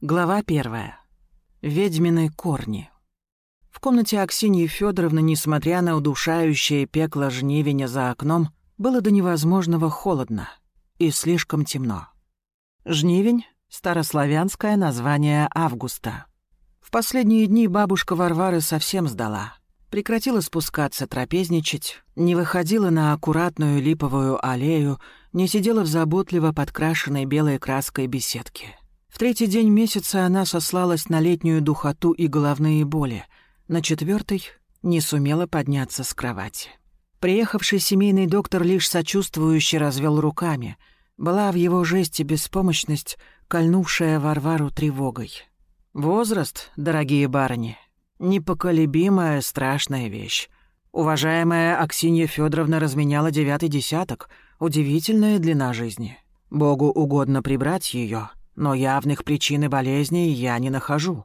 Глава первая. Ведьмины корни. В комнате Аксиньи Федоровны, несмотря на удушающее пекло жнивеня за окном, было до невозможного холодно и слишком темно. Жнивень — старославянское название августа. В последние дни бабушка Варвары совсем сдала. Прекратила спускаться, трапезничать, не выходила на аккуратную липовую аллею, не сидела в заботливо подкрашенной белой краской беседке. В третий день месяца она сослалась на летнюю духоту и головные боли — на четвертый не сумела подняться с кровати. Приехавший семейный доктор лишь сочувствующе развел руками. Была в его жесте беспомощность, кольнувшая Варвару тревогой. Возраст, дорогие барыни, непоколебимая страшная вещь. Уважаемая Аксинья Федоровна разменяла девятый десяток, удивительная длина жизни. Богу угодно прибрать ее, но явных причин болезни я не нахожу.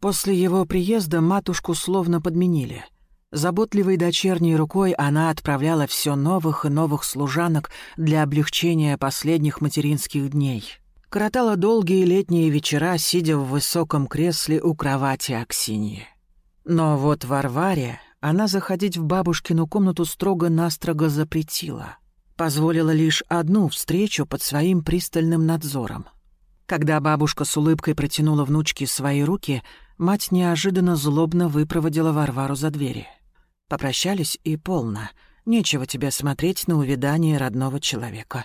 После его приезда матушку словно подменили. Заботливой дочерней рукой она отправляла все новых и новых служанок для облегчения последних материнских дней. Коротала долгие летние вечера, сидя в высоком кресле у кровати Аксиньи. Но вот Варваре она заходить в бабушкину комнату строго-настрого запретила. Позволила лишь одну встречу под своим пристальным надзором. Когда бабушка с улыбкой протянула внучке свои руки — Мать неожиданно злобно выпроводила Варвару за двери. Попрощались и полно. Нечего тебе смотреть на увядание родного человека.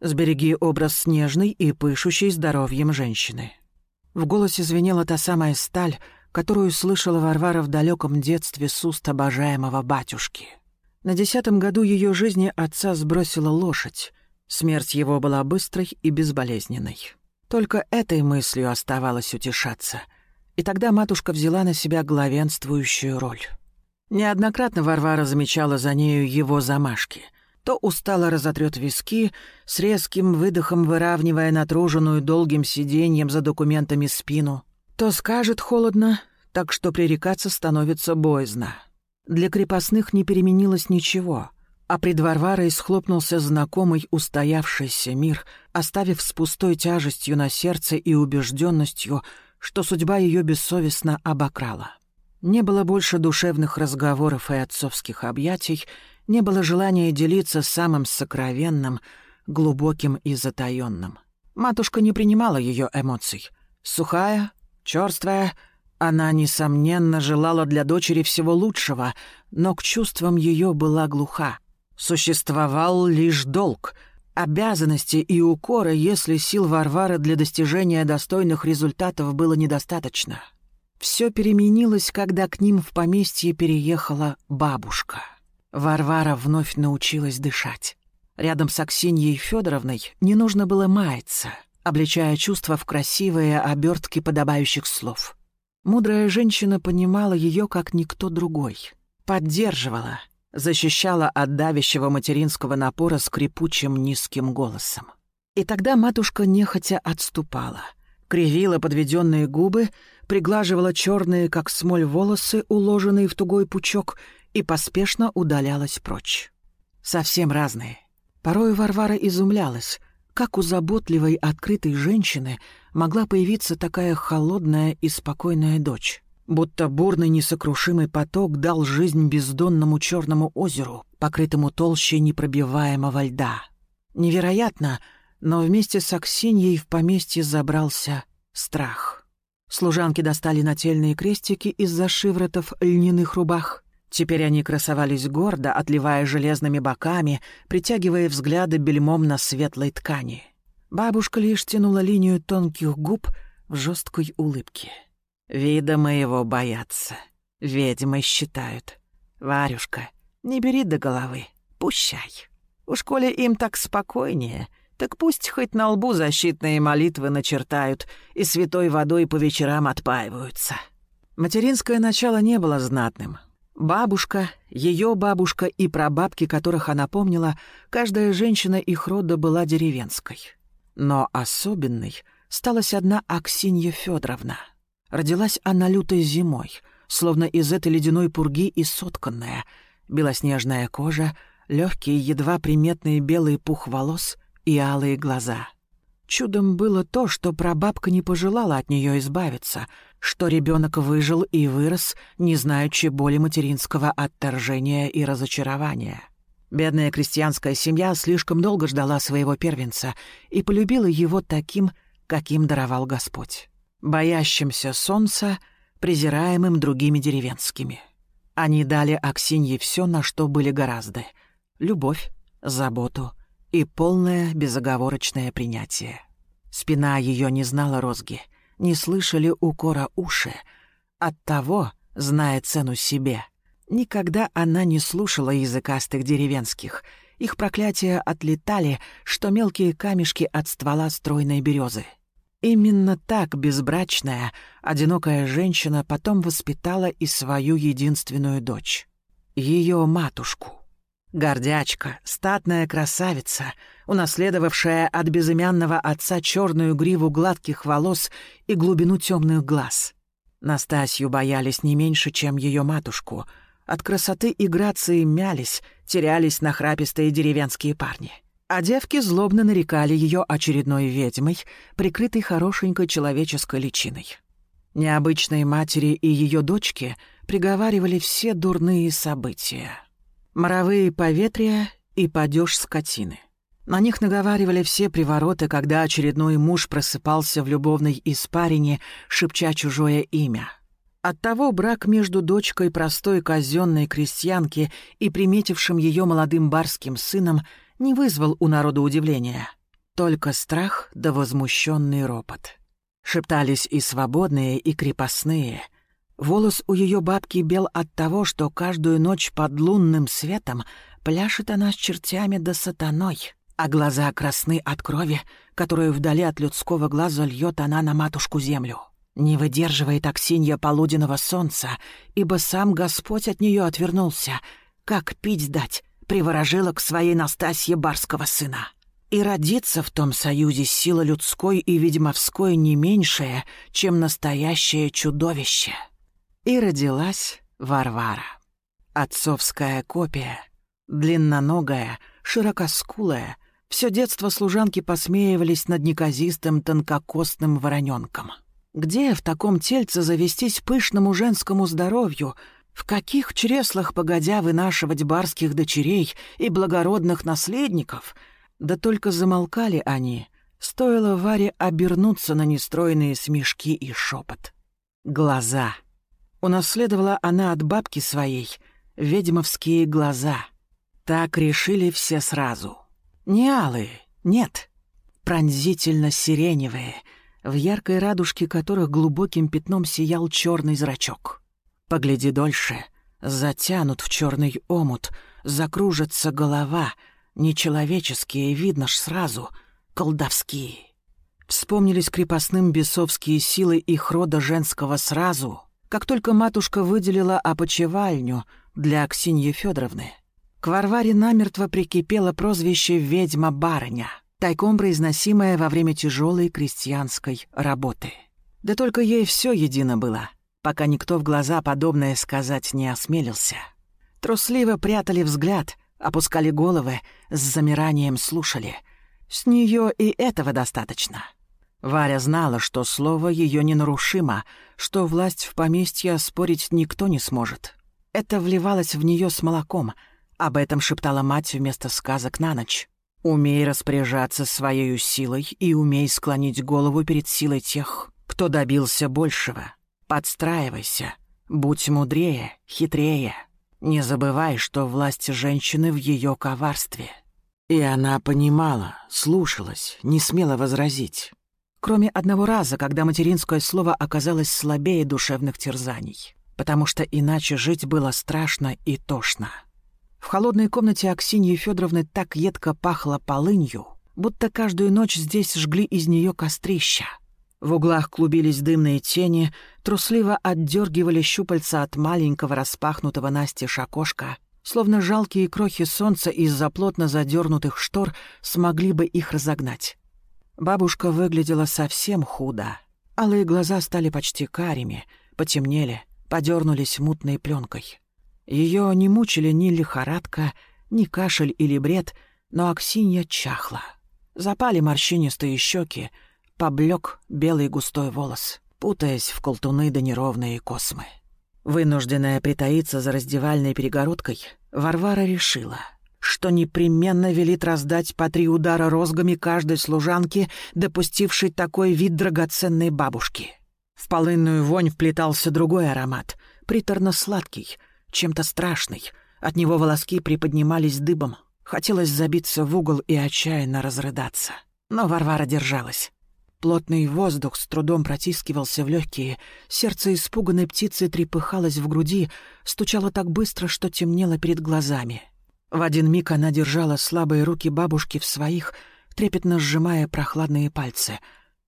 Сбереги образ снежной и пышущей здоровьем женщины. В голосе звенела та самая сталь, которую слышала Варвара в далеком детстве с уст обожаемого батюшки. На десятом году ее жизни отца сбросила лошадь. Смерть его была быстрой и безболезненной. Только этой мыслью оставалось утешаться — и тогда матушка взяла на себя главенствующую роль. Неоднократно Варвара замечала за нею его замашки. То устало разотрет виски, с резким выдохом выравнивая натруженную долгим сиденьем за документами спину, то скажет холодно, так что пререкаться становится боязно. Для крепостных не переменилось ничего, а пред Варварой схлопнулся знакомый устоявшийся мир, оставив с пустой тяжестью на сердце и убежденностью — что судьба ее бессовестно обокрала. Не было больше душевных разговоров и отцовских объятий, не было желания делиться самым сокровенным, глубоким и затаённым. Матушка не принимала ее эмоций. Сухая, чёрствая, она, несомненно, желала для дочери всего лучшего, но к чувствам ее была глуха. Существовал лишь долг — обязанности и укоры, если сил Варвары для достижения достойных результатов было недостаточно. Все переменилось, когда к ним в поместье переехала бабушка. Варвара вновь научилась дышать. Рядом с Аксиньей Федоровной не нужно было маяться, обличая чувства в красивые обертки подобающих слов. Мудрая женщина понимала ее как никто другой, поддерживала, защищала от давящего материнского напора скрипучим низким голосом. И тогда матушка нехотя отступала, кривила подведенные губы, приглаживала черные, как смоль, волосы, уложенные в тугой пучок, и поспешно удалялась прочь. Совсем разные. Порой Варвара изумлялась, как у заботливой, открытой женщины могла появиться такая холодная и спокойная дочь будто бурный несокрушимый поток дал жизнь бездонному черному озеру, покрытому толщей непробиваемого льда. Невероятно, но вместе с Аксиньей в поместье забрался страх. Служанки достали нательные крестики из-за шиворотов льняных рубах. Теперь они красовались гордо, отливая железными боками, притягивая взгляды бельмом на светлой ткани. Бабушка лишь тянула линию тонких губ в жесткой улыбке. Вида моего боятся. Ведьмы считают. Варюшка, не бери до головы. Пущай. Уж коли им так спокойнее, так пусть хоть на лбу защитные молитвы начертают и святой водой по вечерам отпаиваются. Материнское начало не было знатным. Бабушка, ее бабушка и прабабки, которых она помнила, каждая женщина их рода была деревенской. Но особенной сталась одна Аксинья Федоровна — Родилась она лютой зимой, словно из этой ледяной пурги и сотканная. Белоснежная кожа, легкие, едва приметные белые пух волос и алые глаза. Чудом было то, что прабабка не пожелала от нее избавиться, что ребенок выжил и вырос, не знаючи боли материнского отторжения и разочарования. Бедная крестьянская семья слишком долго ждала своего первенца и полюбила его таким, каким даровал Господь. Боящимся солнца, презираемым другими деревенскими. Они дали Аксинье все, на что были гораздо. Любовь, заботу и полное безоговорочное принятие. Спина ее не знала розги, не слышали укора уши. Оттого, зная цену себе, никогда она не слушала языкастых деревенских. Их проклятия отлетали, что мелкие камешки от ствола стройной березы. Именно так безбрачная, одинокая женщина потом воспитала и свою единственную дочь. Ее матушку. Гордячка, статная красавица, унаследовавшая от безымянного отца черную гриву гладких волос и глубину темных глаз. Настасью боялись не меньше, чем ее матушку. От красоты и грации мялись, терялись нахрапистые деревенские парни. А девки злобно нарекали ее очередной ведьмой, прикрытой хорошенькой человеческой личиной. Необычные матери и ее дочки приговаривали все дурные события. Моровые поветрия и падеж скотины. На них наговаривали все привороты, когда очередной муж просыпался в любовной испарине, шепча чужое имя. Оттого брак между дочкой простой казенной крестьянки и приметившим ее молодым барским сыном не вызвал у народа удивления. Только страх да возмущенный ропот. Шептались и свободные, и крепостные — Волос у ее бабки бел от того, что каждую ночь под лунным светом пляшет она с чертями да сатаной, а глаза красны от крови, которую вдали от людского глаза льет она на матушку землю. Не выдерживает Аксинья полуденного солнца, ибо сам Господь от нее отвернулся. Как пить дать, приворожила к своей Настасье барского сына. И родится в том союзе сила людской и ведьмовской не меньшая, чем настоящее чудовище. И родилась Варвара. Отцовская копия, длинноногая, широкоскулая. Все детство служанки посмеивались над неказистым тонкокостным вороненком. Где в таком тельце завестись пышному женскому здоровью, в каких чреслах погодя вынашивать барских дочерей и благородных наследников? Да только замолкали они, стоило Варе обернуться на нестройные смешки и шепот. Глаза — Унаследовала она от бабки своей ведьмовские глаза. Так решили все сразу. Не алые, нет. Пронзительно-сиреневые, в яркой радужке которых глубоким пятном сиял черный зрачок. Погляди дольше, затянут в черный омут, закружится голова, нечеловеческие, видно ж сразу, колдовские. Вспомнились крепостным бесовские силы их рода женского сразу — как только матушка выделила опочивальню для Аксиньи Федоровны. К Варваре намертво прикипело прозвище «ведьма-барыня», тайком произносимое во время тяжелой крестьянской работы. Да только ей все едино было, пока никто в глаза подобное сказать не осмелился. Трусливо прятали взгляд, опускали головы, с замиранием слушали. С нее и этого достаточно. Варя знала, что слово ее ненарушимо, что власть в поместье спорить никто не сможет. Это вливалось в нее с молоком. Об этом шептала мать вместо сказок на ночь. «Умей распоряжаться своей силой и умей склонить голову перед силой тех, кто добился большего. Подстраивайся, будь мудрее, хитрее. Не забывай, что власть женщины в ее коварстве». И она понимала, слушалась, не смела возразить. Кроме одного раза, когда материнское слово оказалось слабее душевных терзаний. Потому что иначе жить было страшно и тошно. В холодной комнате Аксиньи Федоровны так едко пахло полынью, будто каждую ночь здесь жгли из нее кострища. В углах клубились дымные тени, трусливо отдергивали щупальца от маленького распахнутого настежь окошка, словно жалкие крохи солнца из-за плотно задернутых штор смогли бы их разогнать. Бабушка выглядела совсем худо. Алые глаза стали почти карими, потемнели, подернулись мутной пленкой. Ее не мучили ни лихорадка, ни кашель или бред, но Аксинья чахла. Запали морщинистые щеки, поблек белый густой волос, путаясь в колтуны да неровные космы. Вынужденная притаиться за раздевальной перегородкой, Варвара решила, что непременно велит раздать по три удара розгами каждой служанке, допустившей такой вид драгоценной бабушки. В полынную вонь вплетался другой аромат, приторно-сладкий, чем-то страшный. От него волоски приподнимались дыбом. Хотелось забиться в угол и отчаянно разрыдаться. Но Варвара держалась. Плотный воздух с трудом протискивался в легкие, сердце испуганной птицы трепыхалось в груди, стучало так быстро, что темнело перед глазами. В один миг она держала слабые руки бабушки в своих, трепетно сжимая прохладные пальцы,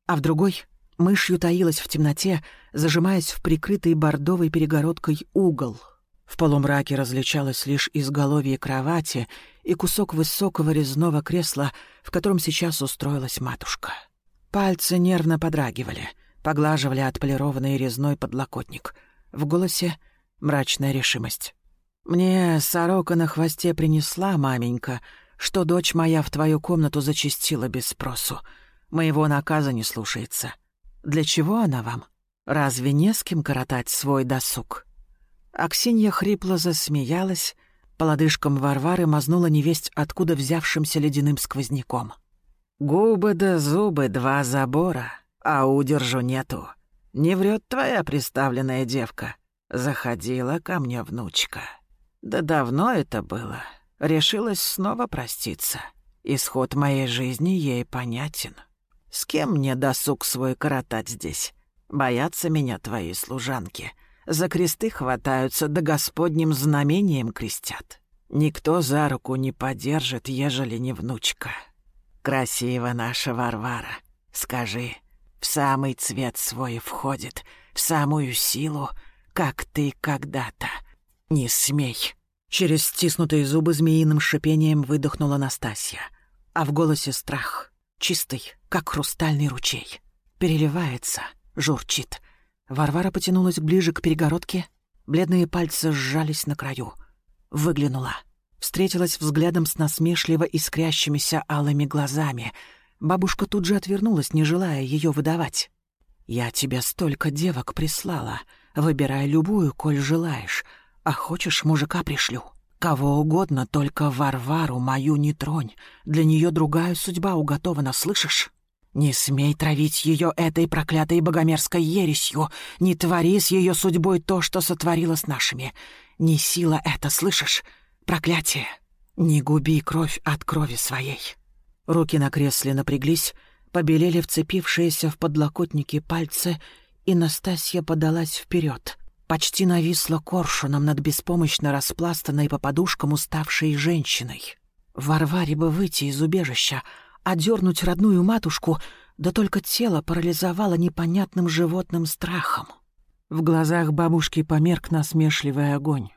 а в другой мышью таилась в темноте, зажимаясь в прикрытый бордовой перегородкой угол. В полумраке различалось лишь изголовье кровати и кусок высокого резного кресла, в котором сейчас устроилась матушка. Пальцы нервно подрагивали, поглаживали отполированный резной подлокотник. В голосе мрачная решимость. «Мне сорока на хвосте принесла, маменька, что дочь моя в твою комнату зачастила без спросу. Моего наказа не слушается. Для чего она вам? Разве не с кем коротать свой досуг?» Аксинья хрипло засмеялась, по лодыжкам Варвары мазнула невесть откуда взявшимся ледяным сквозняком. Губы да зубы — два забора, а удержу нету. Не врет твоя приставленная девка. Заходила ко мне внучка. Да давно это было. Решилась снова проститься. Исход моей жизни ей понятен. С кем мне досуг свой коротать здесь? Боятся меня твои служанки. За кресты хватаются, да господним знамением крестят. Никто за руку не подержит, ежели не внучка. Красиво наша Варвара. Скажи, в самый цвет свой входит, в самую силу, как ты когда-то. Не смей!» Через стиснутые зубы змеиным шипением выдохнула Настасья. А в голосе страх, чистый, как хрустальный ручей. Переливается, журчит. Варвара потянулась ближе к перегородке, бледные пальцы сжались на краю. Выглянула — встретилась взглядом с насмешливо искрящимися алыми глазами. Бабушка тут же отвернулась, не желая ее выдавать. «Я тебе столько девок прислала. Выбирай любую, коль желаешь. А хочешь, мужика пришлю. Кого угодно, только Варвару мою не тронь. Для нее другая судьба уготована, слышишь?» «Не смей травить ее этой проклятой богомерзкой ересью. Не твори с ее судьбой то, что сотворила с нашими. Не сила это, слышишь? Проклятие! Не губи кровь от крови своей. Руки на кресле напряглись, побелели вцепившиеся в подлокотники пальцы, и Настасья подалась вперед, почти нависла коршуном над беспомощно распластанной по подушкам уставшей женщиной. Варваре бы выйти из убежища, одернуть родную матушку, да только тело парализовало непонятным животным страхом. В глазах бабушки померк насмешливый огонь.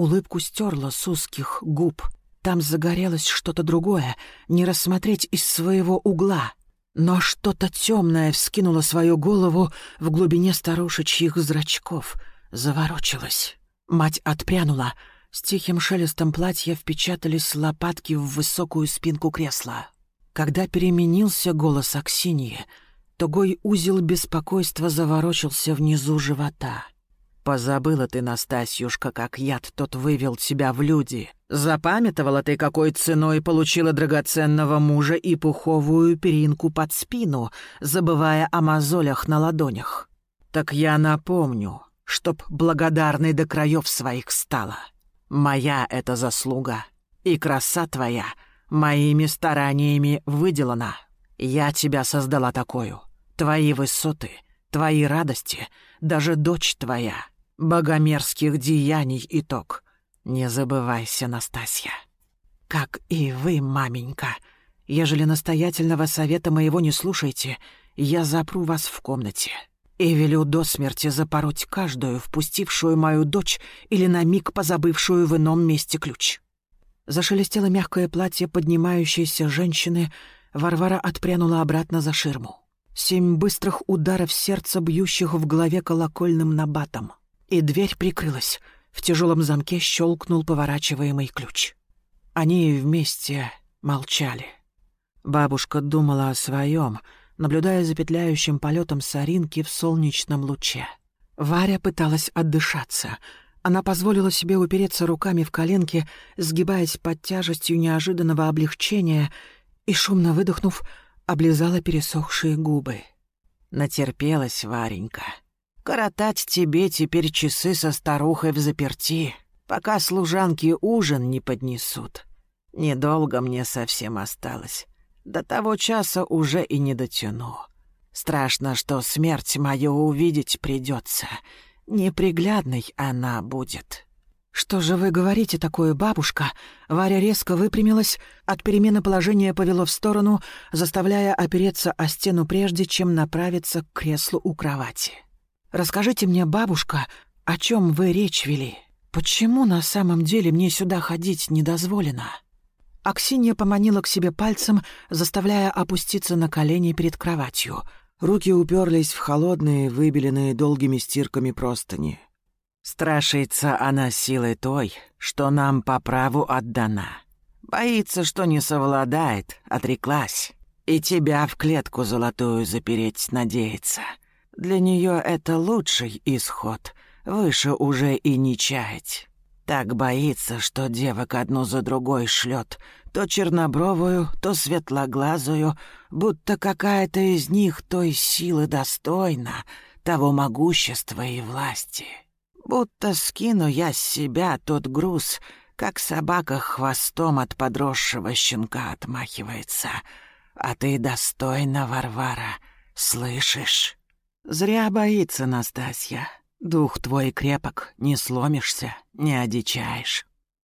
Улыбку стерла с узких губ. Там загорелось что-то другое, не рассмотреть из своего угла. Но что-то темное вскинуло свою голову в глубине старушечьих зрачков. Заворочилась. Мать отпрянула. С тихим шелестом платья впечатались лопатки в высокую спинку кресла. Когда переменился голос Аксиньи, тугой узел беспокойства заворочился внизу живота — Позабыла ты, Настасьюшка, как яд тот вывел тебя в люди. Запамятовала ты, какой ценой получила драгоценного мужа и пуховую перинку под спину, забывая о мозолях на ладонях. Так я напомню, чтоб благодарной до краев своих стала. Моя это заслуга, и краса твоя моими стараниями выделана. Я тебя создала такую. Твои высоты, твои радости, даже дочь твоя — богомерзких деяний итог. Не забывайся, Настасья. Как и вы, маменька. Ежели настоятельного совета моего не слушаете, я запру вас в комнате и велю до смерти запороть каждую, впустившую мою дочь или на миг позабывшую в ином месте ключ. Зашелестело мягкое платье поднимающейся женщины, Варвара отпрянула обратно за ширму. Семь быстрых ударов сердца, бьющих в голове колокольным набатом и дверь прикрылась. В тяжелом замке щелкнул поворачиваемый ключ. Они вместе молчали. Бабушка думала о своем, наблюдая за петляющим полетом соринки в солнечном луче. Варя пыталась отдышаться. Она позволила себе упереться руками в коленки, сгибаясь под тяжестью неожиданного облегчения, и, шумно выдохнув, облизала пересохшие губы. Натерпелась Варенька. «Коротать тебе теперь часы со старухой в заперти, пока служанки ужин не поднесут. Недолго мне совсем осталось. До того часа уже и не дотяну. Страшно, что смерть мою увидеть придется. Неприглядной она будет». «Что же вы говорите такое, бабушка?» Варя резко выпрямилась, от перемены положения повело в сторону, заставляя опереться о стену прежде, чем направиться к креслу у кровати. «Расскажите мне, бабушка, о чем вы речь вели? Почему на самом деле мне сюда ходить не дозволено?» Аксинья поманила к себе пальцем, заставляя опуститься на колени перед кроватью. Руки уперлись в холодные, выбеленные долгими стирками простыни. «Страшится она силой той, что нам по праву отдана. Боится, что не совладает, отреклась. И тебя в клетку золотую запереть надеется. Для нее это лучший исход, выше уже и не чаять». Так боится, что девок одну за другой шлет, то чернобровую, то светлоглазую, будто какая-то из них той силы достойна, того могущества и власти. Будто скину я с себя тот груз, как собака хвостом от подросшего щенка отмахивается. А ты достойна, Варвара, слышишь? Зря боится Настасья. Дух твой крепок, не сломишься, не одичаешь.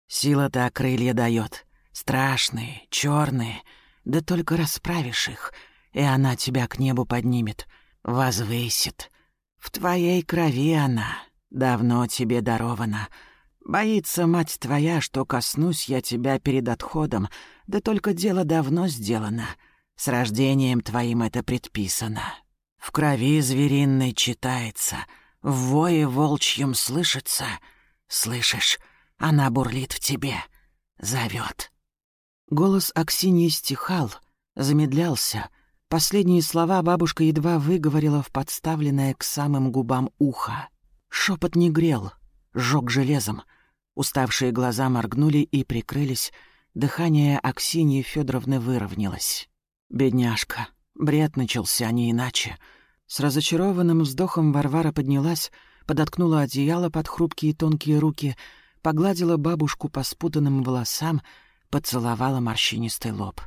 Сила-то крылья дает, страшные, черные, да только расправишь их, и она тебя к небу поднимет, возвысит. В твоей крови она, давно тебе дарована. Боится мать твоя, что коснусь я тебя перед отходом, да только дело давно сделано. С рождением твоим это предписано. В крови звериной читается — в вое волчьем слышится. Слышишь, она бурлит в тебе, зовет. Голос Аксиньи стихал, замедлялся. Последние слова бабушка едва выговорила в подставленное к самым губам ухо. Шепот не грел, сжег железом. Уставшие глаза моргнули и прикрылись. Дыхание Аксиньи Федоровны выровнялось. Бедняжка, бред начался не иначе — с разочарованным вздохом Варвара поднялась, подоткнула одеяло под хрупкие тонкие руки, погладила бабушку по спутанным волосам, поцеловала морщинистый лоб.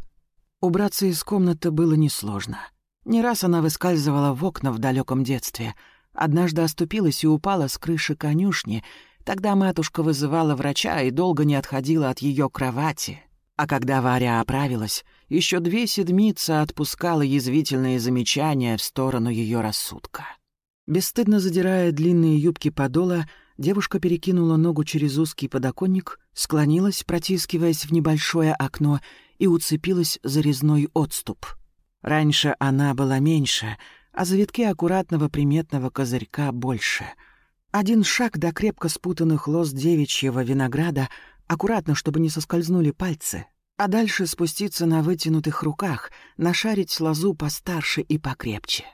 Убраться из комнаты было несложно. Не раз она выскальзывала в окна в далеком детстве. Однажды оступилась и упала с крыши конюшни. Тогда матушка вызывала врача и долго не отходила от ее кровати. А когда Варя оправилась, еще две седмицы отпускала язвительные замечания в сторону ее рассудка. Бесстыдно задирая длинные юбки подола, девушка перекинула ногу через узкий подоконник, склонилась, протискиваясь в небольшое окно, и уцепилась за резной отступ. Раньше она была меньше, а завитки аккуратного приметного козырька больше. Один шаг до крепко спутанных лоз девичьего винограда — аккуратно, чтобы не соскользнули пальцы, а дальше спуститься на вытянутых руках, нашарить лозу постарше и покрепче.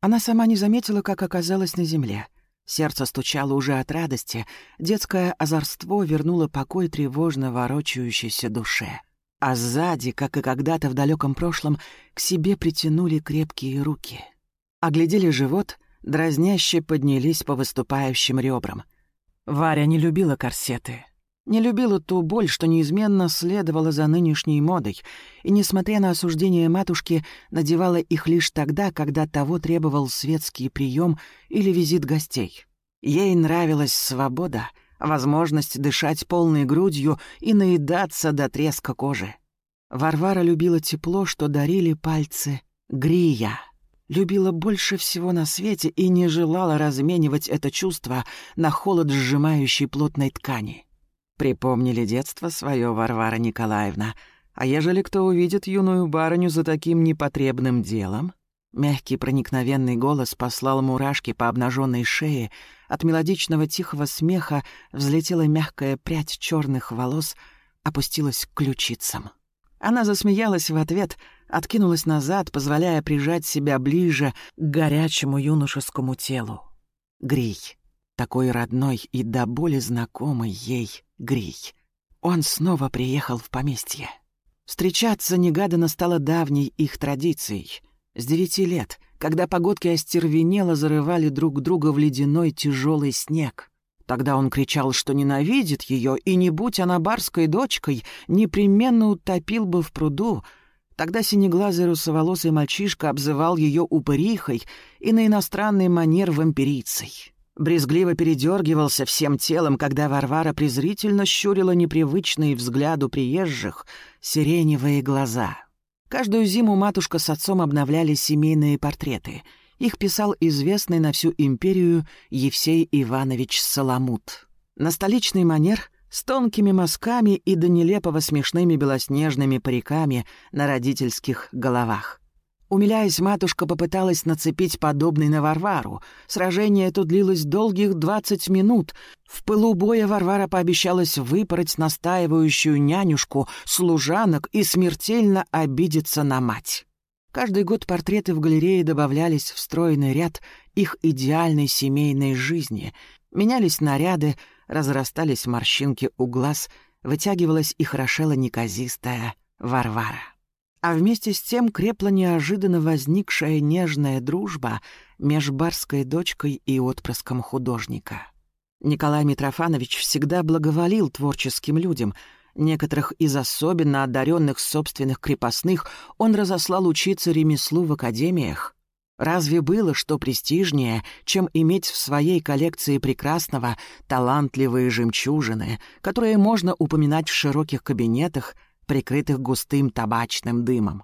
Она сама не заметила, как оказалась на земле. Сердце стучало уже от радости, детское озорство вернуло покой тревожно ворочающейся душе. А сзади, как и когда-то в далеком прошлом, к себе притянули крепкие руки. Оглядели живот, дразняще поднялись по выступающим ребрам. Варя не любила корсеты, не любила ту боль, что неизменно следовала за нынешней модой, и, несмотря на осуждение матушки, надевала их лишь тогда, когда того требовал светский прием или визит гостей. Ей нравилась свобода, возможность дышать полной грудью и наедаться до треска кожи. Варвара любила тепло, что дарили пальцы Грия. Любила больше всего на свете и не желала разменивать это чувство на холод сжимающей плотной ткани. Припомнили детство свое, Варвара Николаевна. А ежели кто увидит юную барыню за таким непотребным делом? Мягкий проникновенный голос послал мурашки по обнаженной шее. От мелодичного тихого смеха взлетела мягкая прядь черных волос, опустилась к ключицам. Она засмеялась в ответ, откинулась назад, позволяя прижать себя ближе к горячему юношескому телу. Грей. Такой родной и до боли знакомый ей Грей. Он снова приехал в поместье. Встречаться негаданно стало давней их традицией. С девяти лет, когда погодки остервенело зарывали друг друга в ледяной тяжелый снег. Тогда он кричал, что ненавидит ее, и не будь она барской дочкой, непременно утопил бы в пруду. Тогда синеглазый русоволосый мальчишка обзывал ее упырихой и на иностранный манер вампирицей. Брезгливо передергивался всем телом, когда Варвара презрительно щурила непривычные взгляду приезжих сиреневые глаза. Каждую зиму матушка с отцом обновляли семейные портреты — их писал известный на всю империю Евсей Иванович Соломут. На столичный манер с тонкими мазками и до нелепого смешными белоснежными париками на родительских головах. Умиляясь, матушка попыталась нацепить подобный на Варвару. Сражение это длилось долгих двадцать минут. В пылу боя Варвара пообещалась выпороть настаивающую нянюшку, служанок и смертельно обидеться на мать. Каждый год портреты в галерее добавлялись в стройный ряд их идеальной семейной жизни. Менялись наряды, разрастались морщинки у глаз, вытягивалась и хорошела неказистая Варвара. А вместе с тем крепла неожиданно возникшая нежная дружба меж барской дочкой и отпрыском художника. Николай Митрофанович всегда благоволил творческим людям — Некоторых из особенно одаренных собственных крепостных он разослал учиться ремеслу в академиях. Разве было что престижнее, чем иметь в своей коллекции прекрасного талантливые жемчужины, которые можно упоминать в широких кабинетах, прикрытых густым табачным дымом?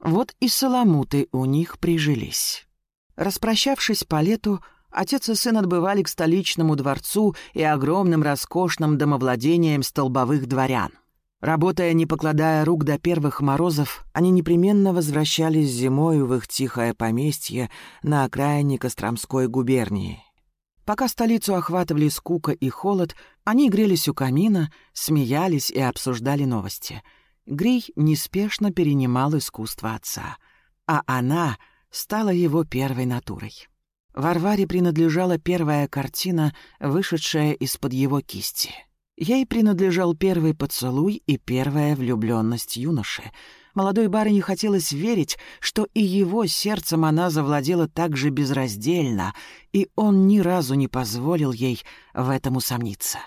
Вот и соломуты у них прижились. Распрощавшись по лету, Отец и сын отбывали к столичному дворцу и огромным роскошным домовладениям столбовых дворян. Работая, не покладая рук до первых морозов, они непременно возвращались зимою в их тихое поместье на окраине Костромской губернии. Пока столицу охватывали скука и холод, они грелись у камина, смеялись и обсуждали новости. Грей неспешно перенимал искусство отца, а она стала его первой натурой. Варваре принадлежала первая картина, вышедшая из-под его кисти. Ей принадлежал первый поцелуй и первая влюбленность юноши. Молодой барыне хотелось верить, что и его сердцем она завладела так же безраздельно, и он ни разу не позволил ей в этом усомниться.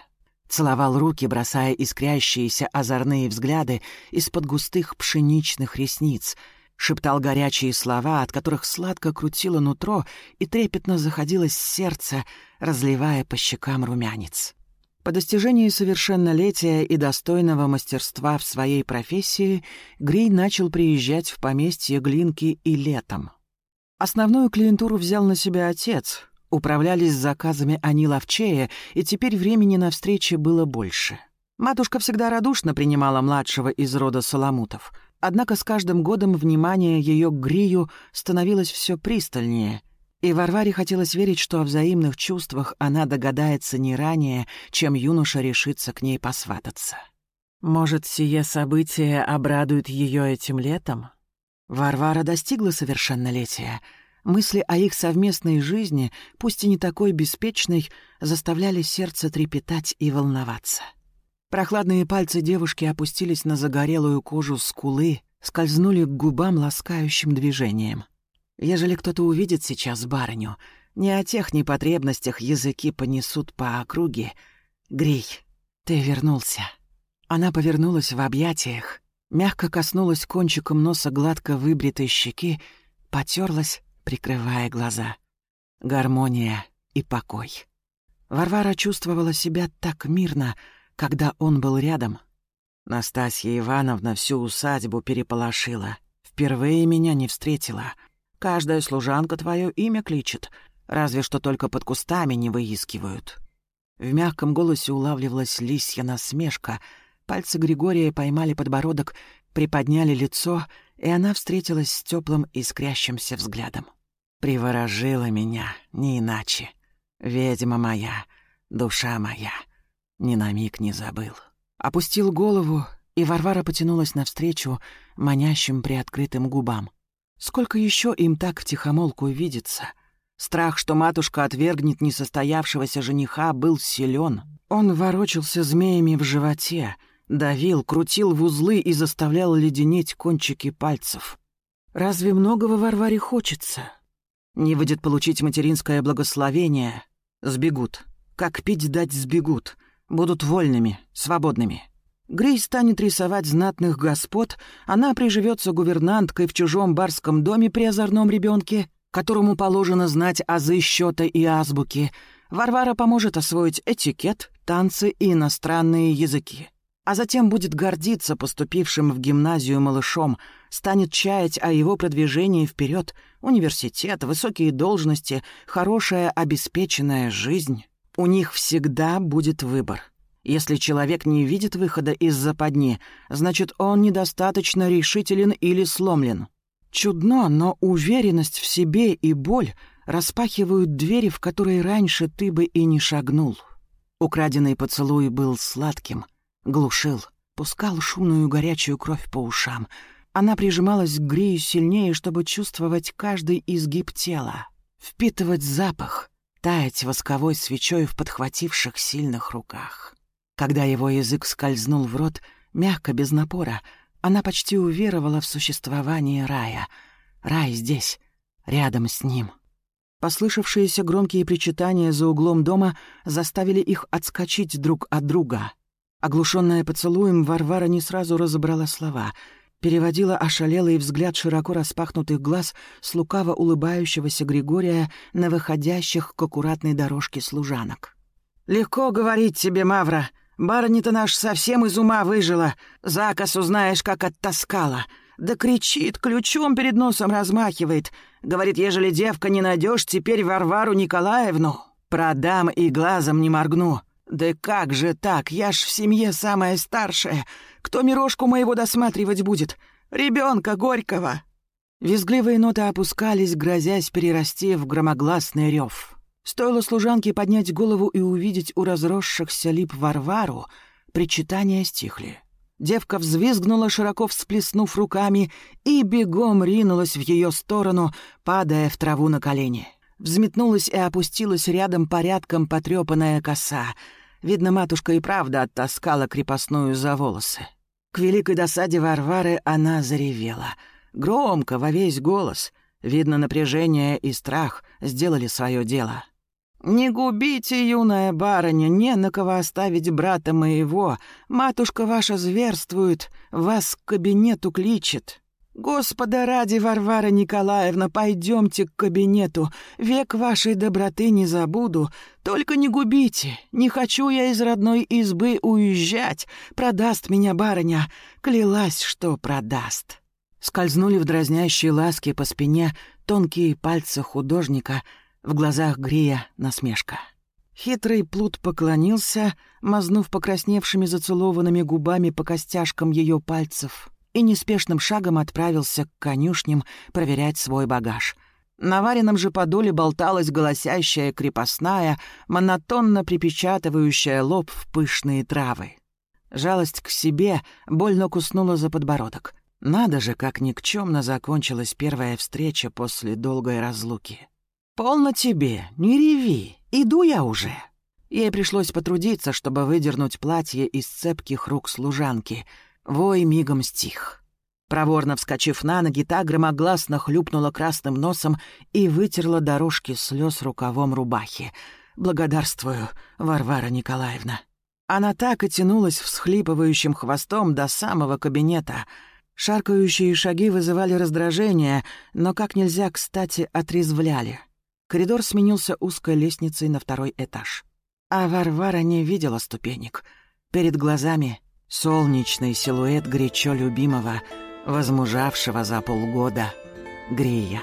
Целовал руки, бросая искрящиеся озорные взгляды из-под густых пшеничных ресниц — шептал горячие слова, от которых сладко крутило нутро и трепетно заходилось сердце, разливая по щекам румянец. По достижении совершеннолетия и достойного мастерства в своей профессии Грей начал приезжать в поместье Глинки и летом. Основную клиентуру взял на себя отец. Управлялись заказами они ловчее, и теперь времени на встречи было больше. Матушка всегда радушно принимала младшего из рода Соломутов — Однако с каждым годом внимание ее к Грию становилось все пристальнее, и Варваре хотелось верить, что о взаимных чувствах она догадается не ранее, чем юноша решится к ней посвататься. Может, сие событие обрадует ее этим летом? Варвара достигла совершеннолетия. Мысли о их совместной жизни, пусть и не такой беспечной, заставляли сердце трепетать и волноваться. Прохладные пальцы девушки опустились на загорелую кожу скулы, скользнули к губам ласкающим движением. Ежели кто-то увидит сейчас барыню, не о тех непотребностях языки понесут по округе. Грей, ты вернулся. Она повернулась в объятиях, мягко коснулась кончиком носа гладко выбритой щеки, потерлась, прикрывая глаза. Гармония и покой. Варвара чувствовала себя так мирно, когда он был рядом. Настасья Ивановна всю усадьбу переполошила. Впервые меня не встретила. Каждая служанка твое имя кличет, разве что только под кустами не выискивают. В мягком голосе улавливалась лисья насмешка. Пальцы Григория поймали подбородок, приподняли лицо, и она встретилась с теплым искрящимся взглядом. Приворожила меня, не иначе. Ведьма моя, душа моя — ни на миг не забыл. Опустил голову И Варвара потянулась навстречу манящим приоткрытым губам. Сколько еще им так втихомолку видится? Страх, что матушка отвергнет несостоявшегося жениха, был силен. Он ворочался змеями в животе, давил, крутил в узлы и заставлял леденеть кончики пальцев. Разве многого Варваре хочется? Не выйдет получить материнское благословение. Сбегут. Как пить дать сбегут. Будут вольными, свободными. Грей станет рисовать знатных господ, она приживется гувернанткой в чужом барском доме при озорном ребенке, которому положено знать азы счета и азбуки. Варвара поможет освоить этикет, танцы и иностранные языки. А затем будет гордиться поступившим в гимназию малышом, станет чаять о его продвижении вперед, университет, высокие должности, хорошая обеспеченная жизнь. У них всегда будет выбор — если человек не видит выхода из западни, значит, он недостаточно решителен или сломлен. Чудно, но уверенность в себе и боль распахивают двери, в которые раньше ты бы и не шагнул. Украденный поцелуй был сладким, глушил, пускал шумную горячую кровь по ушам. Она прижималась к Грию сильнее, чтобы чувствовать каждый изгиб тела, впитывать запах, таять восковой свечой в подхвативших сильных руках. Когда его язык скользнул в рот, мягко, без напора, она почти уверовала в существование рая. Рай здесь, рядом с ним. Послышавшиеся громкие причитания за углом дома заставили их отскочить друг от друга. Оглушенная поцелуем, Варвара не сразу разобрала слова, переводила ошалелый взгляд широко распахнутых глаз с лукаво улыбающегося Григория на выходящих к аккуратной дорожке служанок. «Легко говорить тебе, Мавра», Барыня-то наш совсем из ума выжила. Закосу знаешь, как оттаскала. Да кричит, ключом перед носом размахивает. Говорит, ежели девка не найдешь, теперь Варвару Николаевну продам и глазом не моргну. Да как же так? Я ж в семье самая старшая. Кто мирожку моего досматривать будет? Ребенка Горького. Визгливые ноты опускались, грозясь перерасти в громогласный рев. Стоило служанке поднять голову и увидеть у разросшихся лип Варвару, причитания стихли. Девка взвизгнула, широко всплеснув руками, и бегом ринулась в ее сторону, падая в траву на колени. Взметнулась и опустилась рядом порядком потрепанная коса. Видно, матушка и правда оттаскала крепостную за волосы. К великой досаде Варвары она заревела. Громко, во весь голос. Видно, напряжение и страх сделали свое дело. «Не губите, юная барыня, не на кого оставить брата моего. Матушка ваша зверствует, вас к кабинету кличет». «Господа ради, Варвара Николаевна, пойдемте к кабинету. Век вашей доброты не забуду. Только не губите. Не хочу я из родной избы уезжать. Продаст меня барыня. Клялась, что продаст». Скользнули в дразнящие ласки по спине тонкие пальцы художника — в глазах Грия насмешка. Хитрый плут поклонился, мазнув покрасневшими зацелованными губами по костяшкам ее пальцев, и неспешным шагом отправился к конюшням проверять свой багаж. На вареном же подоле болталась голосящая крепостная, монотонно припечатывающая лоб в пышные травы. Жалость к себе больно куснула за подбородок. Надо же, как никчемно закончилась первая встреча после долгой разлуки. «Полно тебе, не реви, иду я уже». Ей пришлось потрудиться, чтобы выдернуть платье из цепких рук служанки. Вой мигом стих. Проворно вскочив на ноги, та громогласно хлюпнула красным носом и вытерла дорожки слез рукавом рубахи. «Благодарствую, Варвара Николаевна». Она так и тянулась всхлипывающим хвостом до самого кабинета. Шаркающие шаги вызывали раздражение, но как нельзя кстати отрезвляли. Коридор сменился узкой лестницей на второй этаж. А Варвара не видела ступенек. Перед глазами солнечный силуэт горячо любимого, возмужавшего за полгода Грия.